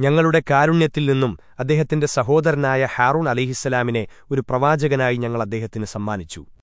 ഞങ്ങളുടെ കാരുണ്യത്തിൽ നിന്നും അദ്ദേഹത്തിന്റെ സഹോദരനായ ഹാറൂൺ അലിഹിസ്സലാമിനെ ഒരു പ്രവാചകനായി ഞങ്ങൾ അദ്ദേഹത്തിന് സമ്മാനിച്ചു.